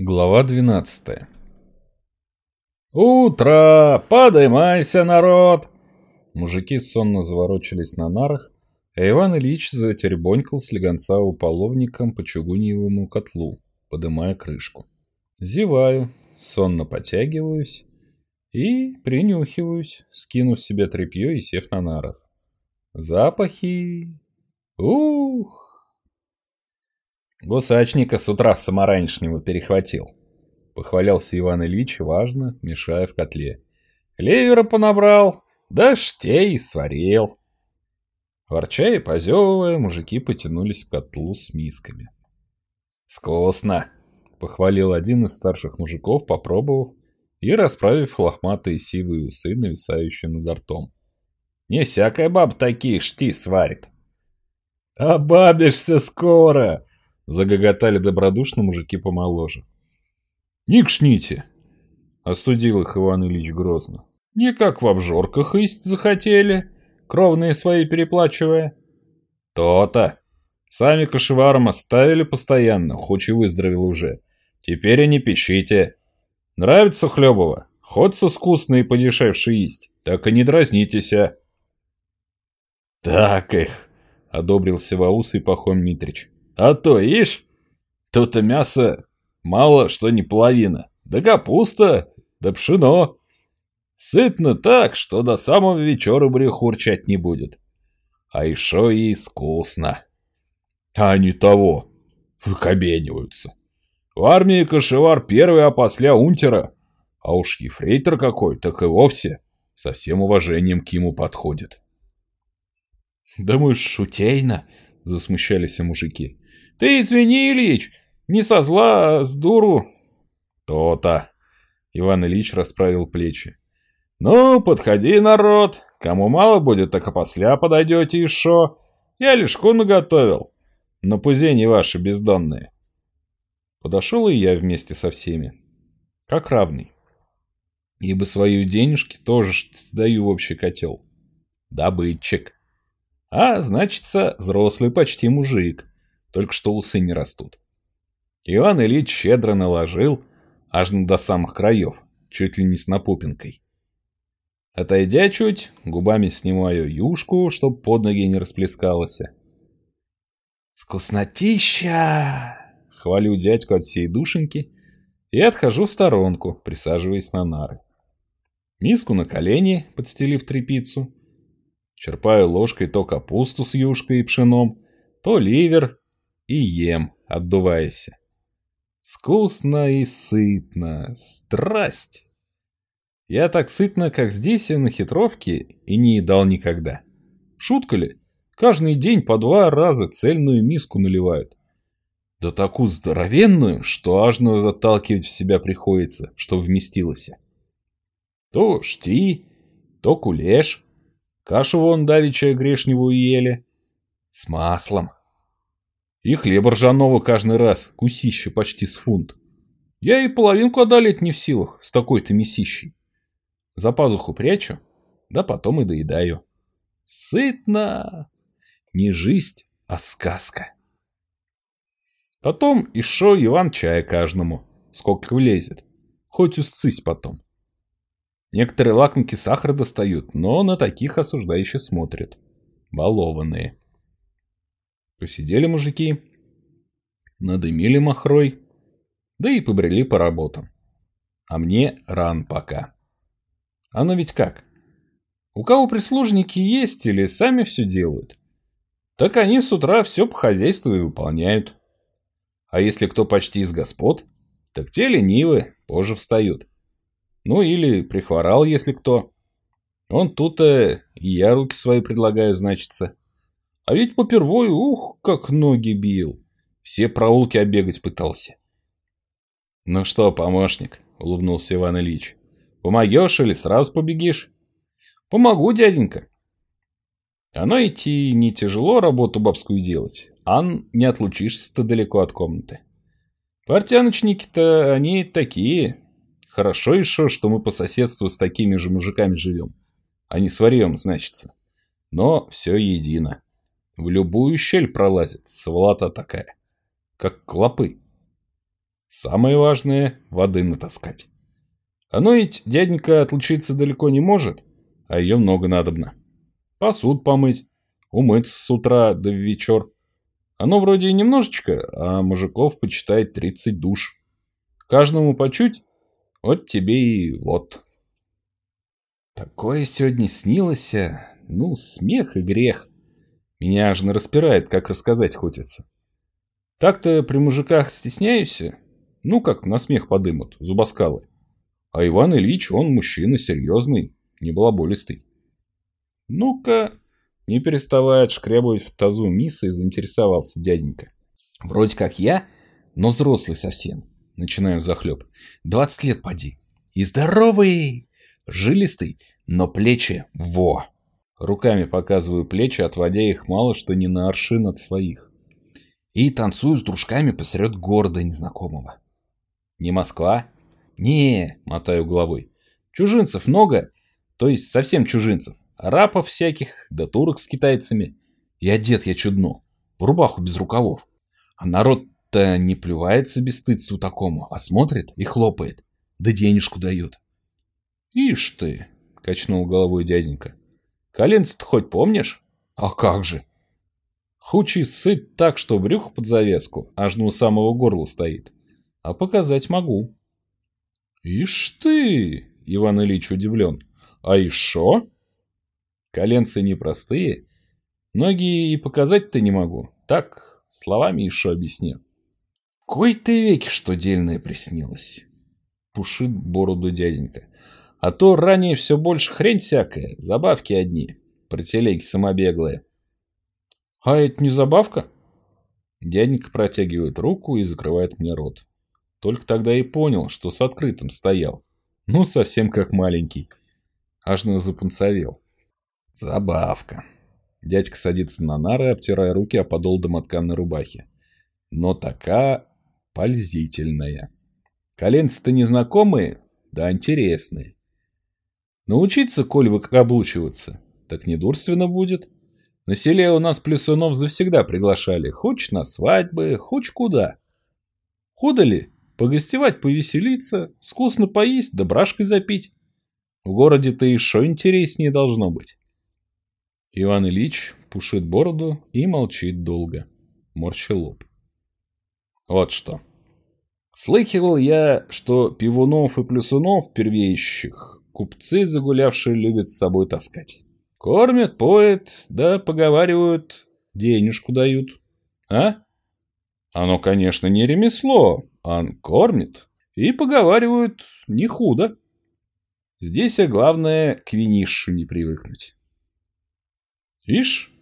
Глава 12 «Утро! Подымайся, народ!» Мужики сонно заворочились на нарах, а Иван Ильич затеребонькал слегонца уполовником по чугуньевому котлу, подымая крышку. Зеваю, сонно потягиваюсь и принюхиваюсь, скинув себе тряпье и сев на нарах. Запахи! Ух! Гусачника с утра саморанешнего перехватил. Похвалялся Иван Ильич, важно, мешая в котле. Клевера понабрал, да штей сварил. Ворча и позевывая, мужики потянулись к котлу с мисками. «Вкусно!» — похвалил один из старших мужиков, попробовав и расправив лохматые сивые усы, нависающие над ртом. «Не всякая баба такие шти сварит!» «Обабишься скоро!» Загоготали добродушно мужики помоложе. «Не кшните!» — остудил их Иван Ильич грозно. «Не как в обжорках есть захотели, кровные свои переплачивая». «То-то! Сами кошеваром оставили постоянно, хоть и выздоровел уже. Теперь и не пищите. Нравится Хлебова? Хоть со вкусной и подешевше есть, так и не дразнитесь, а!» «Так их!» — одобрил Севаус и Пахом Митрич. А то, ишь, тут-то мясо мало что не половина. Да капуста, да пшено. Сытно так, что до самого вечера брюх урчать не будет. А еще и искусно. А не того. Выкобениваются. В армии кошевар первый, а после унтера. А уж ефрейтор какой, так и вовсе со всем уважением к ему подходит. «Да мы шутейно», — засмущались мужики. Ты извини, Ильич, не со зла, а с дуру. То-то. Иван Ильич расправил плечи. Ну, подходи, народ. Кому мало будет, так опосля подойдете еще. Я лишку наготовил. Но пузени ваши бездонные. Подошел и я вместе со всеми. Как равный. Ибо свою денежки тоже сдаю в общий котел. Добытчик. А, значится, взрослый почти мужик только что усы не растут. Иван Ильич щедро наложил, аж до самых краев, чуть ли не с напупинкой. Отойдя чуть, губами снимаю юшку, чтоб под ноги не расплескалось. «Вкуснотища!» — хвалю дядьку от всей душеньки и отхожу в сторонку, присаживаясь на нары. Миску на колени, подстелив трепицу. Черпаю ложкой то капусту с юшкой и пшеном, то ливер, и ем, отдуваясь. Вкусно и сытно. Страсть. Я так сытно, как здесь и на хитровке, и не едал никогда. Шутка ли? Каждый день по два раза цельную миску наливают. Да такую здоровенную, что аж заталкивать в себя приходится, что вместилось. То шти, то кулеш. Кашу вон давеча грешневую ели. С маслом. И хлеба ржаного каждый раз, кусище почти с фунт. Я и половинку одолеть не в силах с такой-то мясищей. За пазуху прячу, да потом и доедаю. Сытно! Не жизнь, а сказка. Потом еще Иван чая каждому, сколько влезет. Хоть усцись потом. Некоторые лакомки сахар достают, но на таких осуждающе смотрят. Балованные. Посидели мужики, надымили махрой, да и побрели по работам. А мне ран пока. Оно ведь как? У кого прислужники есть или сами все делают, так они с утра все по хозяйству и выполняют. А если кто почти из господ, так те ленивы, позже встают. Ну или прихворал, если кто. Он тут-то и я руки свои предлагаю, значится. А ведь попервой, ух, как ноги бил. Все проулки оббегать пытался. «Ну что, помощник?» — улыбнулся Иван Ильич. «Помогешь или сразу побегишь?» «Помогу, дяденька». Оно идти не тяжело работу бабскую делать, а не отлучишься-то далеко от комнаты. Портяночники-то они такие. Хорошо еще, что мы по соседству с такими же мужиками живем. А не с варьем, значится. Но все едино. В любую щель пролазит, сволота такая. Как клопы. Самое важное – воды натаскать. Оно ведь дяденька отлучиться далеко не может, а ее много надобно. Посуд помыть, умыться с утра до вечер. Оно вроде и немножечко, а мужиков почитает 30 душ. Каждому по чуть, вот тебе и вот. Такое сегодня снилось, ну, смех и грех. Меня аж распирает, как рассказать хочется. Так-то при мужиках стесняюсь, ну, как на смех подымут, зубоскалы. А Иван Ильич, он мужчина серьезный, не балаболистый. Ну-ка, не переставая отшкрябывать в тазу мисса, заинтересовался дяденька. Вроде как я, но взрослый совсем. Начинаю захлеб. Двадцать лет поди. И здоровый, жилистый, но плечи во. Руками показываю плечи, отводя их мало что не на аршин от своих. И танцую с дружками посред города незнакомого. Не Москва? Не, мотаю головой. Чужинцев много, то есть совсем чужинцев. Арапов всяких, да турок с китайцами. И одет я чудно, в рубаху без рукавов. А народ-то не плювается без стыдцу такому, а смотрит и хлопает, да денежку дает. Ишь ты, качнул головой дяденька. Коленца-то хоть помнишь? А как же? Хучий сыт так, что брюх под завеску, аж на у самого горла стоит. А показать могу. Ишь ты, Иван Ильич удивлен. А ишо? Коленцы непростые. Ноги и показать-то не могу. Так, словами еще объясню. Кой ты веки, что дельное приснилось. Пушит бороду дяденька. А то ранее все больше хрень всякая, забавки одни. Про телеги самобеглые. А это не забавка? Дяденька протягивает руку и закрывает мне рот. Только тогда и понял, что с открытым стоял. Ну, совсем как маленький. Аж на запунцовел. Забавка. Дядька садится на нары, обтирая руки о подол домотканной рубахи. Но такая пользительная. Коленцы-то незнакомые, да интересные. Научиться, коль выкаблучиваться, так недурственно будет. На селе у нас плюсунов завсегда приглашали, хоть на свадьбы, хоть куда. Худо ли? Погостевать, повеселиться, вкусно поесть, да брашкой запить. В городе-то еще интереснее должно быть. Иван Ильич пушит бороду и молчит долго, морща лоб. Вот что. Слыхивал я, что пивунов и плюсунов первеющих купцы загулявшие любят с собой таскать. Кормят, поят, да поговаривают, денежку дают. А? Оно, конечно, не ремесло, а кормит. И поговаривают не худо. Здесь, а главное, к винищу не привыкнуть. Ишь,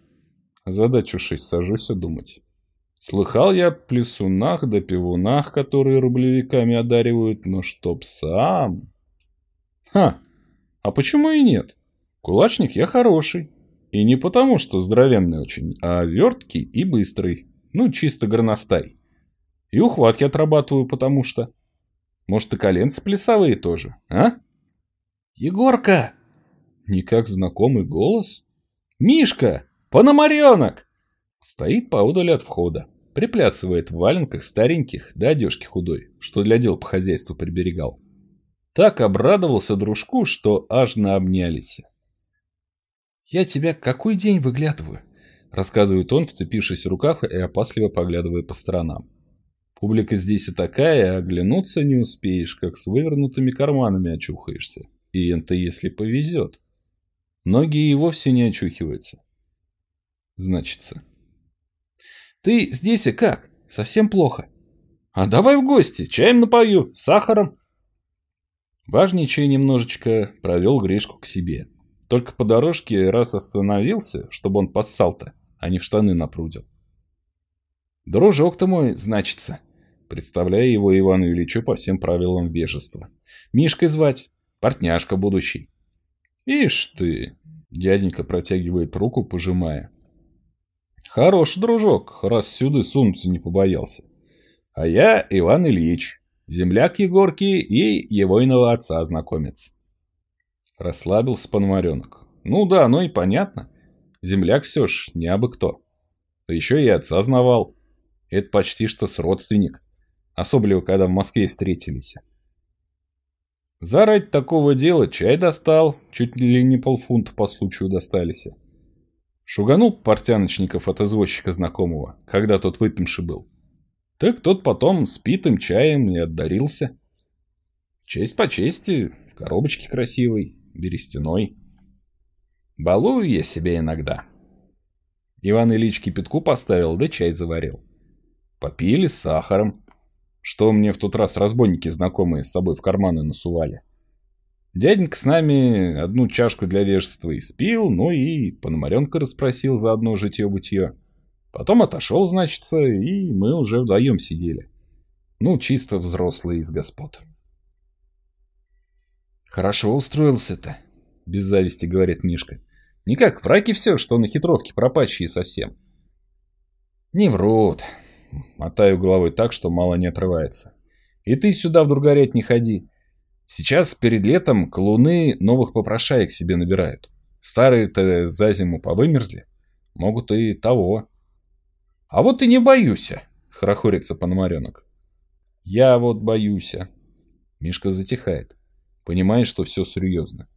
озадачившись, сажусь думать. Слыхал я плесунах да пивунах, которые рублевиками одаривают, но чтоб сам... Ха, а почему и нет? Кулачник я хороший. И не потому, что здоровенный очень, а верткий и быстрый. Ну, чисто горностай. И ухватки отрабатываю, потому что... Может, и коленцы плясовые тоже, а? Егорка! Никак знакомый голос? «Мишка! Пономаренок!» Стоит поодаль от входа. Приплясывает в валенках стареньких да одежки худой, что для дел по хозяйству приберегал. Так обрадовался дружку, что аж наобнялись. «Я тебя какой день выглядываю?» Рассказывает он, вцепившись в рукав и опасливо поглядывая по сторонам. Публика здесь и такая, оглянуться не успеешь, как с вывернутыми карманами очухаешься. И это если повезет. Многие и вовсе не очухиваются. Значится. Ты здесь и как? Совсем плохо. А давай в гости, чаем напою, сахаром. Важничай немножечко провел Гришку к себе. Только по дорожке раз остановился, чтобы он поссал-то, а не в штаны напрудил. Дружок-то мой, значится, представляя его Ивану Ильичу по всем правилам вежества. Мишкой звать, партняшка будущий. «Ишь ты!» – дяденька протягивает руку, пожимая. «Хороший дружок, раз сюда сунуться не побоялся. А я Иван Ильич, земляк Егорки и его иного отца знакомец». Расслабился Пономаренок. «Ну да, ну и понятно. Земляк все ж не абы кто. Да еще и отца знавал. Это почти что с родственник. особливо, когда в Москве встретились. Зарать такого дела чай достал, чуть ли не полфунта по случаю достались. Шуганул портяночников от извозчика знакомого, когда тот выпивший был. Так тот потом с питым чаем и отдарился. Честь по чести, в коробочке красивой, берестяной. Балую я себя иногда. Иван Ильич кипятку поставил, да чай заварил. Попили с сахаром что мне в тот раз разбойники знакомые с собой в карманы насували. Дяденька с нами одну чашку для вежества и спил, ну и Пономаренка расспросил за одно житье-бытие. Потом отошел, значится, и мы уже вдвоем сидели. Ну, чисто взрослые из господ. «Хорошо устроился-то», — без зависти говорит Мишка. «Не как в раке все, что на хитровке пропащие совсем». «Не врут», мотаю головой так, что мало не отрывается. И ты сюда вдруг горять не ходи. Сейчас перед летом колуны новых попрошаек себе набирают. Старые-то за зиму повымерзли. Могут и того. А вот и не боюсь, хорохорится Пономаренок. Я вот боюсь. Мишка затихает. Понимает, что все серьезно.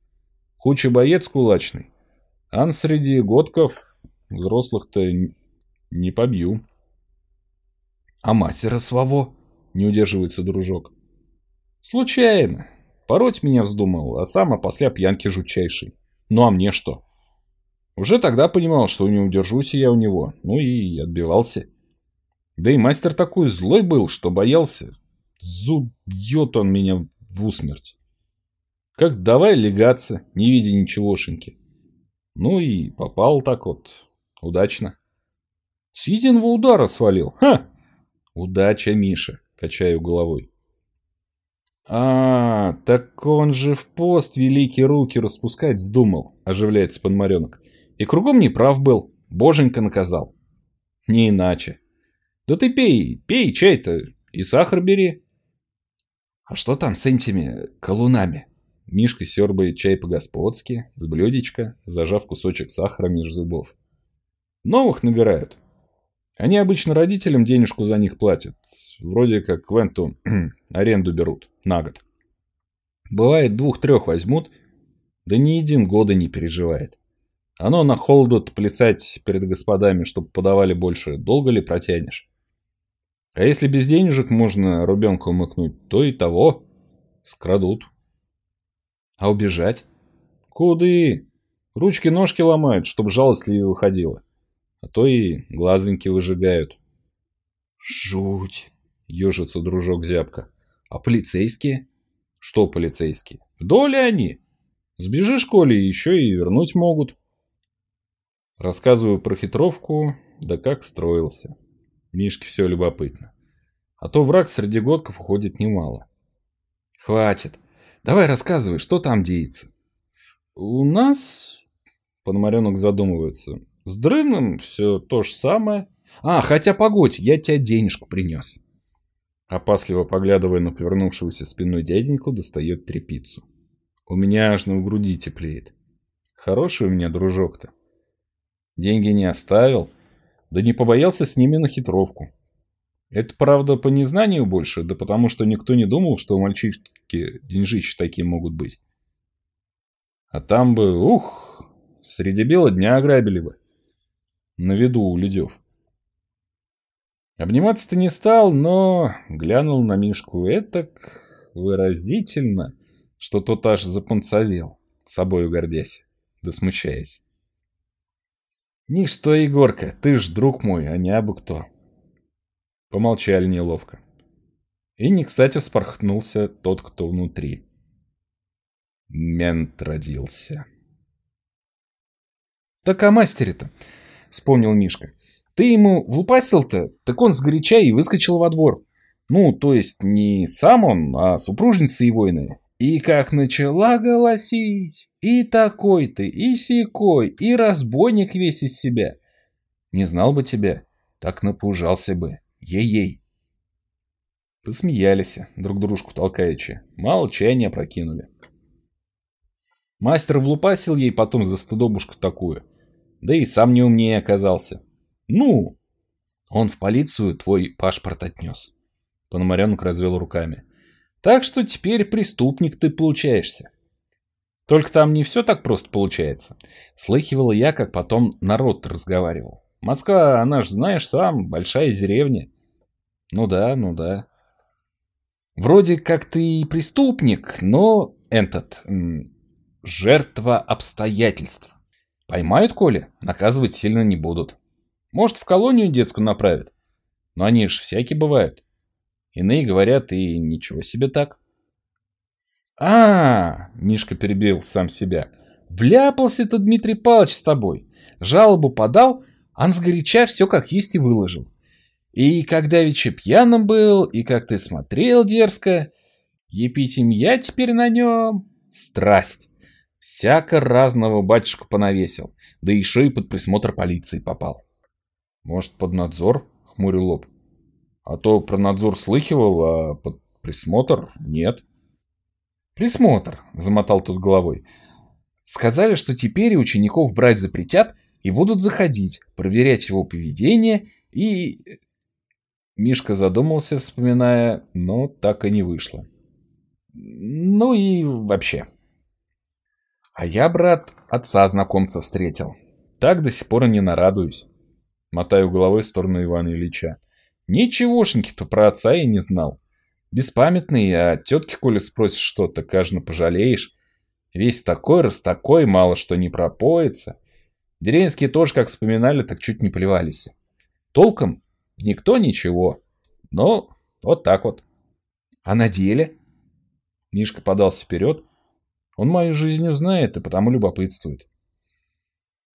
Хуча боец кулачный. Ан среди годков взрослых-то не побью. А мастера своего? Не удерживается дружок. Случайно. Пороть меня вздумал, а сам опосля пьянки жутчайший. Ну а мне что? Уже тогда понимал, что не удержусь я у него, ну и отбивался. Да и мастер такой злой был, что боялся. Зубьет он меня в усмерть. Как давай легаться, не видя ничегошеньки. Ну и попал так вот, удачно. С единого удара свалил. Ха! Удача, Миша, качаю головой. А, так он же в пост великие руки распускать вздумал, оживляется Пономаренок. И кругом не прав был, боженька наказал. Не иначе. Да ты пей, пей чай-то и сахар бери. А что там с этими колунами? Мишка сербает чай по-господски, с блюдечка, зажав кусочек сахара между зубов. Новых набирают. Они обычно родителям денежку за них платят. Вроде как Квенту аренду берут на год. Бывает, двух-трех возьмут, да ни один года не переживает. Оно на холоду плясать перед господами, чтобы подавали больше, долго ли протянешь? А если без денежек можно рубенку умыкнуть, то и того скрадут. А убежать? Куды? Ручки-ножки ломают, чтобы жалостливее выходило а то и глазоньки выжигают. Жуть, ежится дружок зябко. А полицейские? Что полицейские? В доле они. Сбежишь, Коли, еще и вернуть могут. Рассказываю про хитровку, да как строился. Мишке все любопытно. А то враг среди годков уходит немало. Хватит. Давай рассказывай, что там деется. У нас... Пономаренок задумывается. С дрыном все то же самое. А, хотя погодь, я тебе денежку принес. Опасливо поглядывая на повернувшегося спиной дяденьку, достает трепицу. У меня аж на груди теплеет. Хороший у меня дружок-то. Деньги не оставил, да не побоялся с ними на хитровку. Это, правда, по незнанию больше, да потому что никто не думал, что у мальчишки деньжищи такие могут быть. А там бы, ух, среди бела дня ограбили бы на виду у людев. Обниматься-то не стал, но глянул на Мишку этак выразительно, что тот аж запунцовел, собою гордясь, да смущаясь. «Ничто, Егорка, ты ж друг мой, а не абы кто». Помолчали неловко. И не кстати вспорхнулся тот, кто внутри. Мент родился. «Так о мастере-то вспомнил Мишка. Ты ему влупасил-то, так он сгоряча и выскочил во двор. Ну, то есть не сам он, а супружница его иная. И как начала голосить, и такой ты, и сякой, и разбойник весь из себя. Не знал бы тебя, так напужался бы. Ей-ей. Посмеялись, друг дружку толкаючи. Не опрокинули. Мастер влупасил ей потом за стыдобушку такую. Да и сам не умнее оказался. Ну, он в полицию твой паспорт отнес. Пономаренок развел руками. Так что теперь преступник ты получаешься. Только там не все так просто получается. Слыхивала я, как потом народ разговаривал. Москва, она ж, знаешь сам, большая деревня. Ну да, ну да. Вроде как ты преступник, но этот... жертва обстоятельств. Поймают, Коля, наказывать сильно не будут. Может, в колонию детскую направят. Но они ж всякие бывают. Иные говорят, и ничего себе так. а, Мишка перебил сам себя. «Вляпался-то Дмитрий Павлович с тобой. Жалобу подал, а сгоряча все как есть и выложил. И когда вече пьяным был, и как ты смотрел дерзко. Епитим я теперь на нем. Страсть. Всяко разного батюшку понавесил, да еще и под присмотр полиции попал. Может, под надзор? Хмурил лоб. А то про надзор слыхивал, а под присмотр нет. Присмотр, замотал тут головой. Сказали, что теперь учеников брать запретят и будут заходить, проверять его поведение и... Мишка задумался, вспоминая, но так и не вышло. Ну и вообще. А я, брат, отца знакомца встретил. Так до сих пор и не нарадуюсь. Мотаю головой в сторону Ивана Ильича. Ничегошеньки-то про отца я не знал. Беспамятный, а тетки, коли спросишь что-то, кажется, пожалеешь. Весь такой, раз такой, мало что не пропоится. Деревенские тоже, как вспоминали, так чуть не плевались. Толком никто ничего. Но вот так вот. А на деле? Мишка подался вперед. Он мою жизнь узнает и потому любопытствует.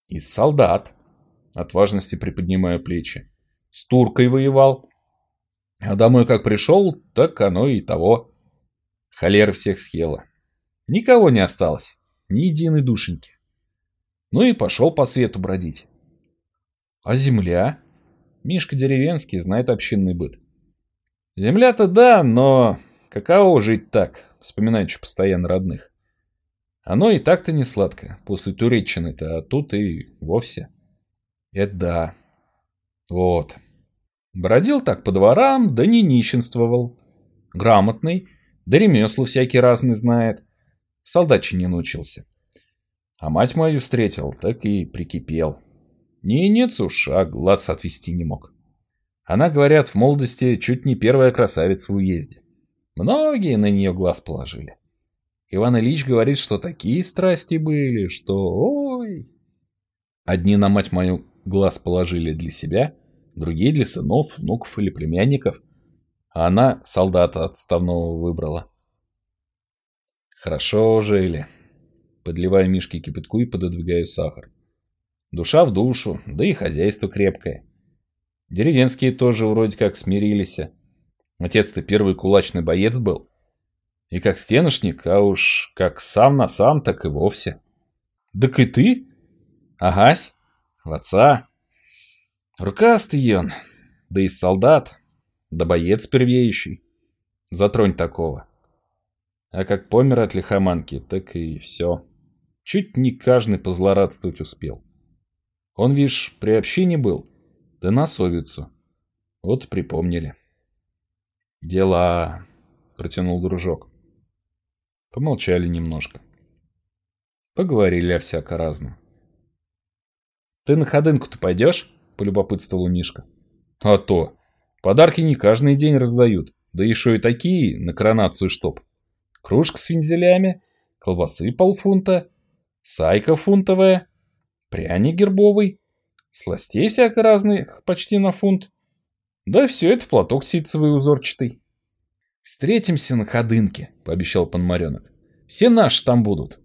Из солдат. От важности приподнимая плечи с туркой воевал. А домой как пришел, так оно и того. Холера всех съела. Никого не осталось, ни единой душеньки. Ну и пошел по свету бродить. А земля? Мишка деревенский, знает общинный быт. Земля-то да, но каково жить так, вспоминаючи постоянно родных. Оно и так-то не сладко, после Туреччины-то, а тут и вовсе. Это да. Вот. Бродил так по дворам, да не нищенствовал. Грамотный, да ремесла всякие разные знает. В солдатчине не научился. А мать мою встретил, так и прикипел. Не нет уж, а глаз отвести не мог. Она, говорят, в молодости чуть не первая красавица в уезде. Многие на нее глаз положили. Иван Ильич говорит, что такие страсти были, что ой. Одни на мать мою глаз положили для себя, другие для сынов, внуков или племянников. А она солдата отставного выбрала. Хорошо жили. Подливаю Мишке кипятку и пододвигаю сахар. Душа в душу, да и хозяйство крепкое. Деревенские тоже вроде как смирились. Отец-то первый кулачный боец был. И как стеношник, а уж как сам на сам, так и вовсе. Так и ты? Агась, в отца. Рукастый он, да и солдат, да боец первеющий. Затронь такого. А как помер от лихоманки, так и все. Чуть не каждый позлорадствовать успел. Он, видишь, при общине был, да на совицу. Вот припомнили. «Дела», — протянул дружок. Помолчали немножко. Поговорили о всяко разном. «Ты на ходынку-то пойдешь?» — полюбопытствовал Мишка. «А то! Подарки не каждый день раздают, да еще и такие, на коронацию чтоб. Кружка с вензелями, колбасы полфунта, сайка фунтовая, пряник гербовый, сластей всяко разных почти на фунт. Да все это в платок ситцевый узорчатый». «Встретимся на ходынке», — пообещал Пономаренок. «Все наши там будут».